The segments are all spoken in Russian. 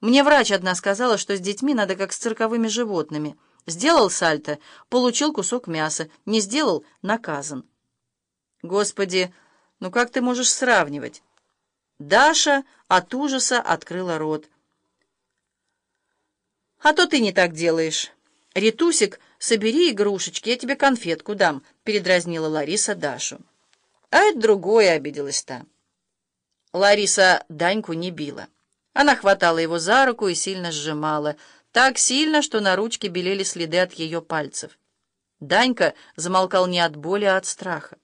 Мне врач одна сказала, что с детьми надо как с цирковыми животными. Сделал сальто — получил кусок мяса, не сделал — наказан. Господи, ну как ты можешь сравнивать? Даша от ужаса открыла рот. «А то ты не так делаешь. Ритусик, собери игрушечки, я тебе конфетку дам», — передразнила Лариса Дашу. «А это другое», — обиделась та. Лариса Даньку не била. Она хватала его за руку и сильно сжимала, так сильно, что на ручке белели следы от ее пальцев. Данька замолкал не от боли, а от страха.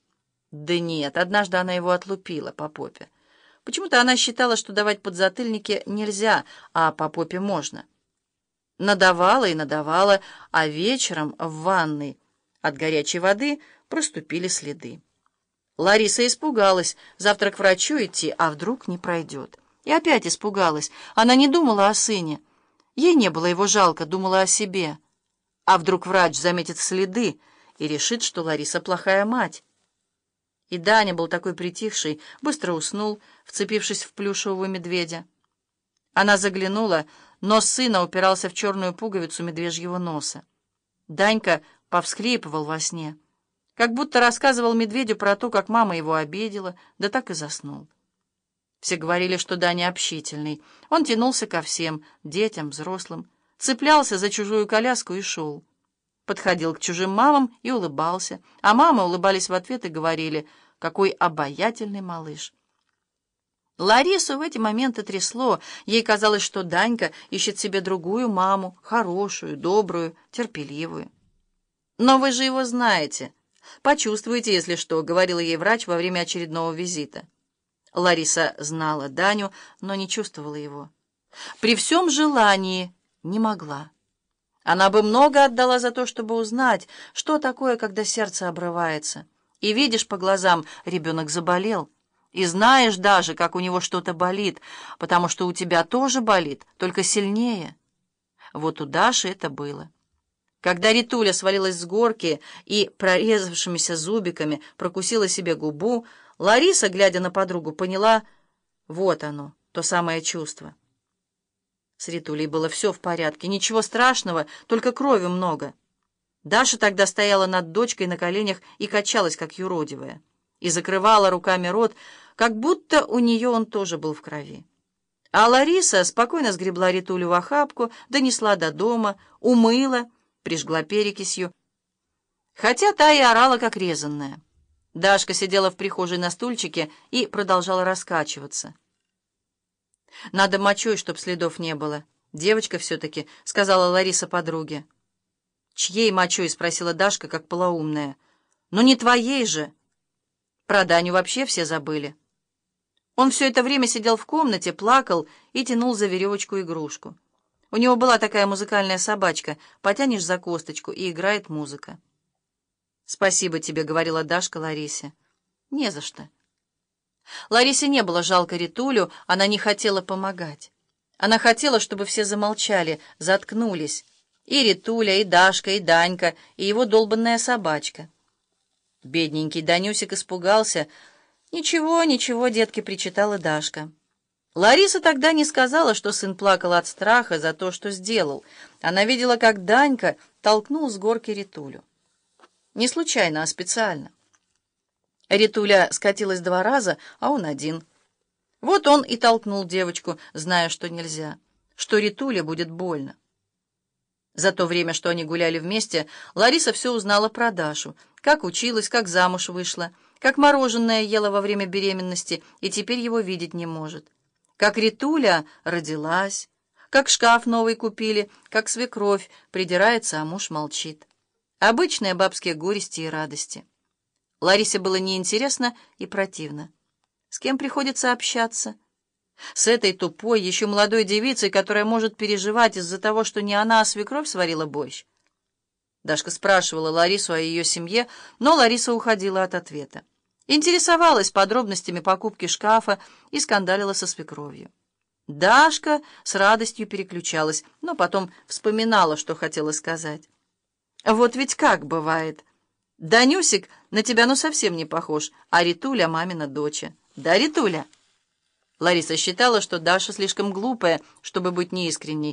Да нет, однажды она его отлупила по попе. Почему-то она считала, что давать подзатыльники нельзя, а по попе можно. Надавала и надавала, а вечером в ванной от горячей воды проступили следы. Лариса испугалась, завтра к врачу идти, а вдруг не пройдет. И опять испугалась. Она не думала о сыне. Ей не было его жалко, думала о себе. А вдруг врач заметит следы и решит, что Лариса плохая мать. И Даня был такой притихший, быстро уснул, вцепившись в плюшевого медведя. Она заглянула, нос сына упирался в черную пуговицу медвежьего носа. Данька повскрипывал во сне, как будто рассказывал медведю про то, как мама его обидела, да так и заснул. Все говорили, что Даня общительный. Он тянулся ко всем, детям, взрослым, цеплялся за чужую коляску и шел. Подходил к чужим мамам и улыбался, а мамы улыбались в ответ и говорили — какой обаятельный малыш! Ларису в эти моменты трясло. Ей казалось, что Данька ищет себе другую маму, хорошую, добрую, терпеливую. «Но вы же его знаете. Почувствуете, если что», — говорила ей врач во время очередного визита. Лариса знала Даню, но не чувствовала его. При всем желании не могла. Она бы много отдала за то, чтобы узнать, что такое, когда сердце обрывается. И видишь по глазам, ребенок заболел. И знаешь даже, как у него что-то болит, потому что у тебя тоже болит, только сильнее. Вот у Даши это было. Когда Ритуля свалилась с горки и прорезавшимися зубиками прокусила себе губу, Лариса, глядя на подругу, поняла, вот оно, то самое чувство. С Ритулей было все в порядке, ничего страшного, только крови много. Даша тогда стояла над дочкой на коленях и качалась, как юродивая, и закрывала руками рот, как будто у нее он тоже был в крови. А Лариса спокойно сгребла Ритулю в охапку, донесла до дома, умыла, прижгла перекисью, хотя та и орала, как резанная. Дашка сидела в прихожей на стульчике и продолжала раскачиваться. «Надо мочой, чтоб следов не было. Девочка все-таки», — сказала Лариса подруге. «Чьей мочой?» — спросила Дашка, как полоумная. «Ну не твоей же!» Про Даню вообще все забыли. Он все это время сидел в комнате, плакал и тянул за веревочку игрушку. У него была такая музыкальная собачка, потянешь за косточку, и играет музыка. «Спасибо тебе», — говорила Дашка Ларисе. «Не за что». Ларисе не было жалко Ритулю, она не хотела помогать. Она хотела, чтобы все замолчали, заткнулись. И Ритуля, и Дашка, и Данька, и его долбанная собачка. Бедненький Данюсик испугался. «Ничего, ничего, детки», — причитала Дашка. Лариса тогда не сказала, что сын плакал от страха за то, что сделал. Она видела, как Данька толкнул с горки Ритулю. Не случайно, а специально. Ритуля скатилась два раза, а он один. Вот он и толкнул девочку, зная, что нельзя, что Ритуле будет больно. За то время, что они гуляли вместе, Лариса все узнала про Дашу, как училась, как замуж вышла, как мороженое ела во время беременности и теперь его видеть не может, как Ритуля родилась, как шкаф новый купили, как свекровь придирается, а муж молчит. Обычные бабские горести и радости. Ларисе было неинтересно и противно. С кем приходится общаться? С этой тупой, еще молодой девицей, которая может переживать из-за того, что не она, а свекровь сварила борщ. Дашка спрашивала Ларису о ее семье, но Лариса уходила от ответа. Интересовалась подробностями покупки шкафа и скандалила со свекровью. Дашка с радостью переключалась, но потом вспоминала, что хотела сказать. «Вот ведь как бывает. Данюсик на тебя ну совсем не похож, а Ритуля — мамина доча. Да, Ритуля?» Лариса считала, что Даша слишком глупая, чтобы быть неискренней,